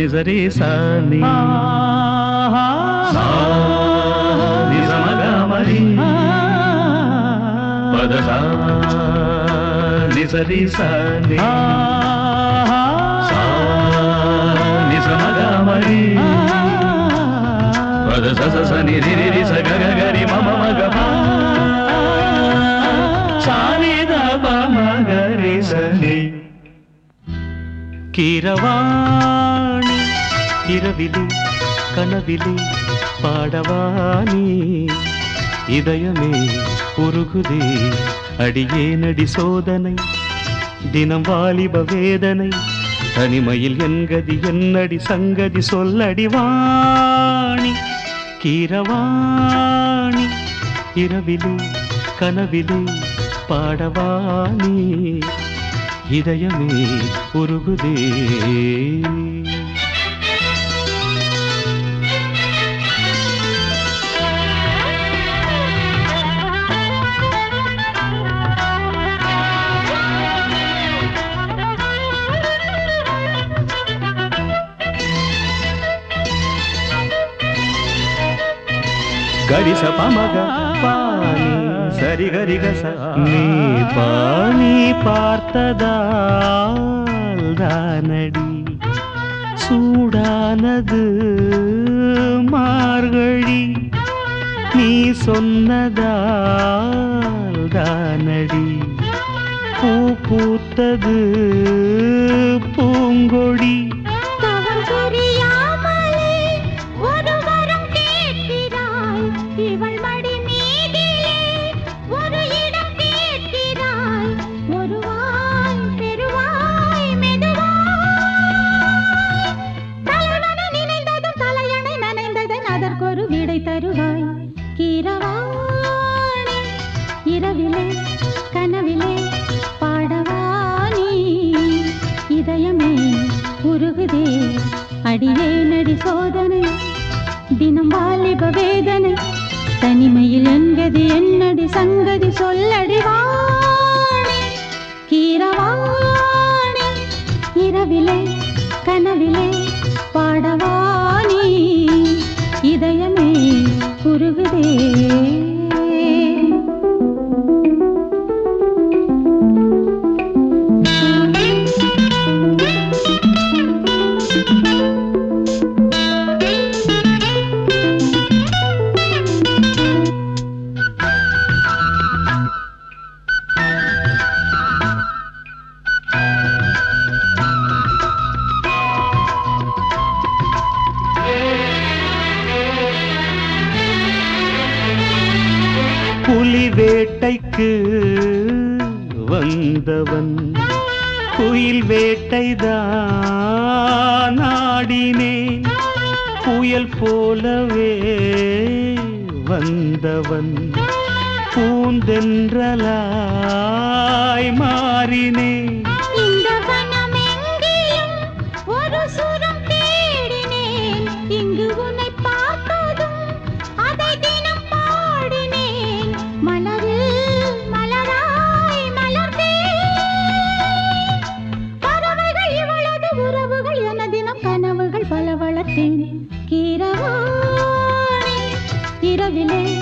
నిజరే సాని సా నిజమగమరి పద సా నిజరి సాని నిజమగమరి పద స స స ని రి రి రి స గ గ రి మ మ మ గ இரவிலே கனவிலே பாடவாணி இதயமே உருகுதே அடியே நடி சோதனை தினம் வாலிப வேதனை தனிமையில் என்கதி என்னடி சங்கதி சொல்லடி வாணி கீரவாணி இரவிலே கனவிலே பாடவாணி இதயமே உருகுதே. గరిస పమగ పాని సరి గరి గస நீ பாணி பார்த்ததால் தானடி சூடானது மார்கழி நீ சொன்னதால் தானடி பூ பூத்தது பூங்கொடி இரவிலே கனவிலே பாடவானி இதயமே உருகுதே அடியே நடி சோதனை தினம் வாலிப வேதனை தனிமையில் என்கதி என்னடி சங்கதி சொல்லடி வாணி? கீரவாணி? இரவிலே கனவிலே பாடவா புலி வேட்டைக்கு வந்தவன். குயில் வேட்டைதான் நாடினேன் புயல் போலவே வந்தவன். பூந்தென்றலாய் மாறினேன். இரவிலே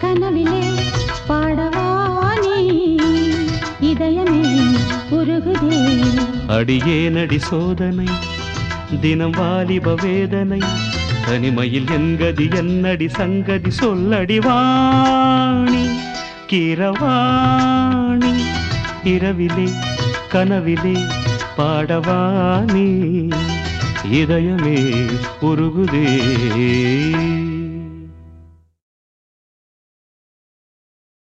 கனவிலே பாடவானி இதயமே உருகுதே. அடியே நடி சோதனை தினம் வாலிப வேதனை தனிமையில் என்கதி என்னடி சங்கதி சொல்லடிவாணி கிரவாணி. இரவிலே கனவிலே பாடவாணி இதயமே உருகுதே.